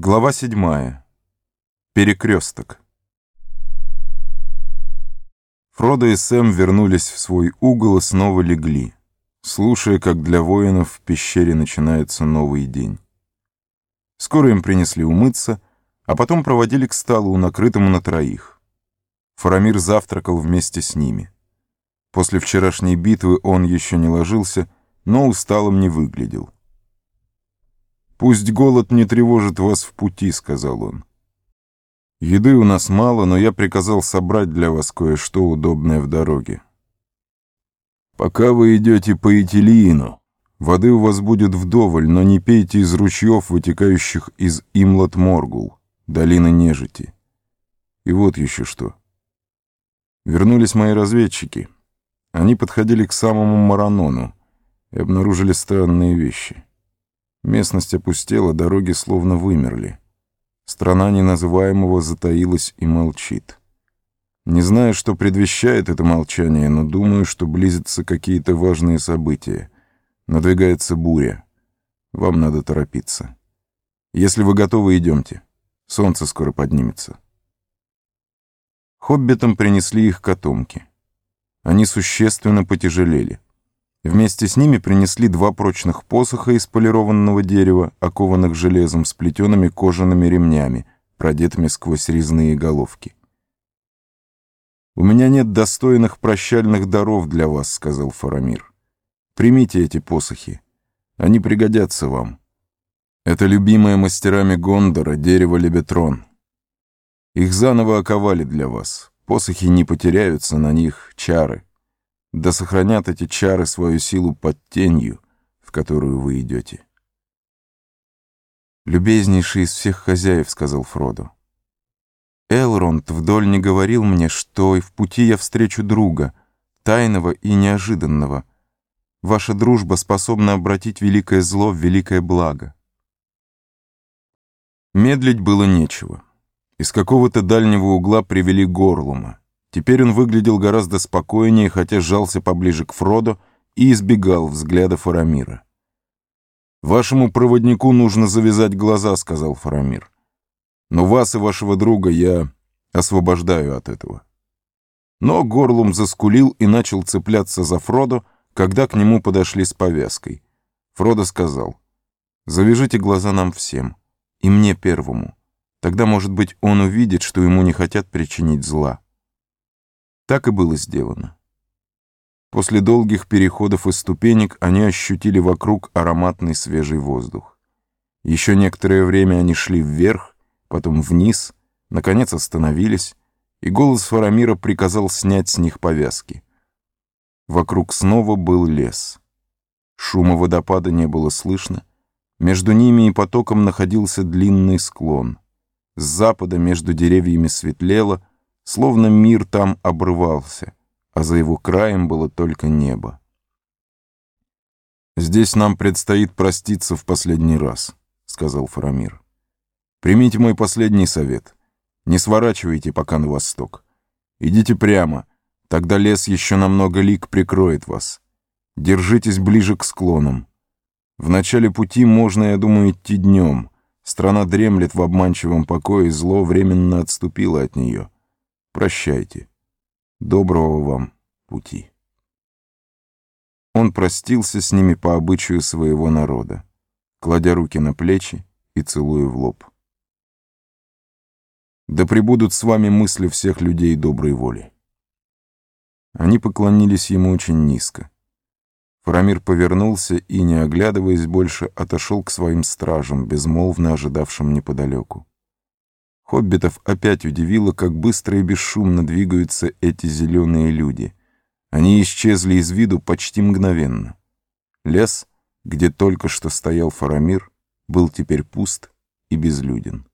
Глава седьмая. Перекресток. Фродо и Сэм вернулись в свой угол и снова легли, слушая, как для воинов в пещере начинается новый день. Скоро им принесли умыться, а потом проводили к столу, накрытому на троих. Фарамир завтракал вместе с ними. После вчерашней битвы он еще не ложился, но усталым не выглядел. «Пусть голод не тревожит вас в пути», — сказал он. «Еды у нас мало, но я приказал собрать для вас кое-что удобное в дороге. Пока вы идете по Этилиину, воды у вас будет вдоволь, но не пейте из ручьев, вытекающих из Имлот-Моргул, долины нежити. И вот еще что. Вернулись мои разведчики. Они подходили к самому Маранону и обнаружили странные вещи». Местность опустела, дороги словно вымерли. Страна неназываемого затаилась и молчит. Не знаю, что предвещает это молчание, но думаю, что близятся какие-то важные события. Надвигается буря. Вам надо торопиться. Если вы готовы, идемте. Солнце скоро поднимется. Хоббитам принесли их котомки. Они существенно потяжелели. Вместе с ними принесли два прочных посоха из полированного дерева, окованных железом с плетеными кожаными ремнями, продетыми сквозь резные головки. «У меня нет достойных прощальных даров для вас», — сказал Фарамир. «Примите эти посохи. Они пригодятся вам. Это любимое мастерами Гондора дерево Лебетрон. Их заново оковали для вас. Посохи не потеряются, на них чары да сохранят эти чары свою силу под тенью, в которую вы идете. «Любезнейший из всех хозяев», — сказал Фродо. «Элронд вдоль не говорил мне, что и в пути я встречу друга, тайного и неожиданного. Ваша дружба способна обратить великое зло в великое благо». Медлить было нечего. Из какого-то дальнего угла привели Горлума. Теперь он выглядел гораздо спокойнее, хотя сжался поближе к Фродо и избегал взгляда Фарамира. «Вашему проводнику нужно завязать глаза», — сказал Фарамир. «Но вас и вашего друга я освобождаю от этого». Но Горлум заскулил и начал цепляться за Фродо, когда к нему подошли с повязкой. Фродо сказал, «Завяжите глаза нам всем, и мне первому. Тогда, может быть, он увидит, что ему не хотят причинить зла». Так и было сделано. После долгих переходов и ступенек они ощутили вокруг ароматный свежий воздух. Еще некоторое время они шли вверх, потом вниз, наконец остановились, и голос Фарамира приказал снять с них повязки. Вокруг снова был лес. Шума водопада не было слышно. Между ними и потоком находился длинный склон. С запада между деревьями светлело, Словно мир там обрывался, а за его краем было только небо. «Здесь нам предстоит проститься в последний раз», — сказал Фарамир. «Примите мой последний совет. Не сворачивайте пока на восток. Идите прямо, тогда лес еще на много лик прикроет вас. Держитесь ближе к склонам. В начале пути можно, я думаю, идти днем. Страна дремлет в обманчивом покое, зло временно отступило от нее». Прощайте. Доброго вам пути. Он простился с ними по обычаю своего народа, кладя руки на плечи и целуя в лоб. Да пребудут с вами мысли всех людей доброй воли. Они поклонились ему очень низко. Фарамир повернулся и, не оглядываясь больше, отошел к своим стражам, безмолвно ожидавшим неподалеку. Хоббитов опять удивило, как быстро и бесшумно двигаются эти зеленые люди. Они исчезли из виду почти мгновенно. Лес, где только что стоял Фарамир, был теперь пуст и безлюден.